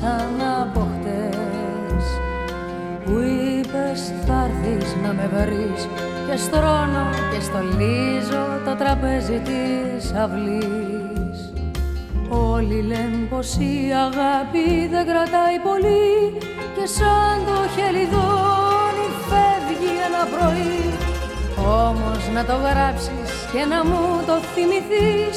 σαν από χτες. Που είπες θα έρθεις να με βρεις και στρώνω και στολίζω το τραπέζι της αυλής Όλοι λένε πως η αγάπη δεν κρατάει πολύ και σαν το χελιδόνι φεύγει ένα πρωί. Όμως να το γράψεις και να μου το θυμηθείς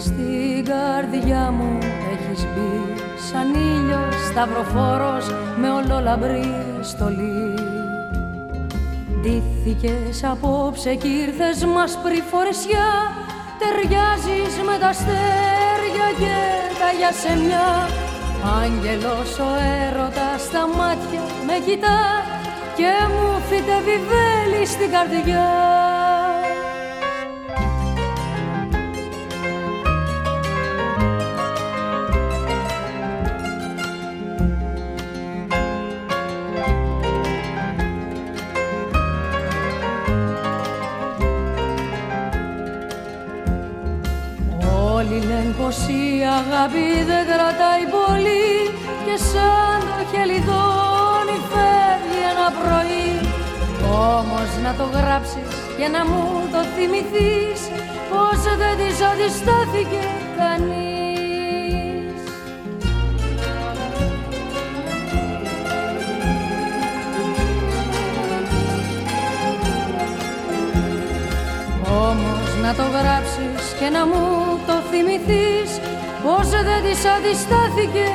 Στην καρδιά μου έχεις μπει σαν ήλιος σταυροφόρος με ολόλαμπρή στολή. Ντύθηκες απόψε κι ήρθες μας φορεσιά Ταιριάζεις με τα αστέρια και τα γιασεμιά. Άγγελος ο έρωτας στα μάτια με κοιτά και μου φυτεύει βέλη στην καρδιά πως η αγάπη δεν κρατάει πολύ και σαν το χελιδόνι φεύγει ένα πρωί. Όμως να το γράψεις και να μου το θυμηθείς πως δεν της αντιστάθηκε κανείς να το γράψεις και να μου το θυμηθείς πως δεν της αντιστάθηκε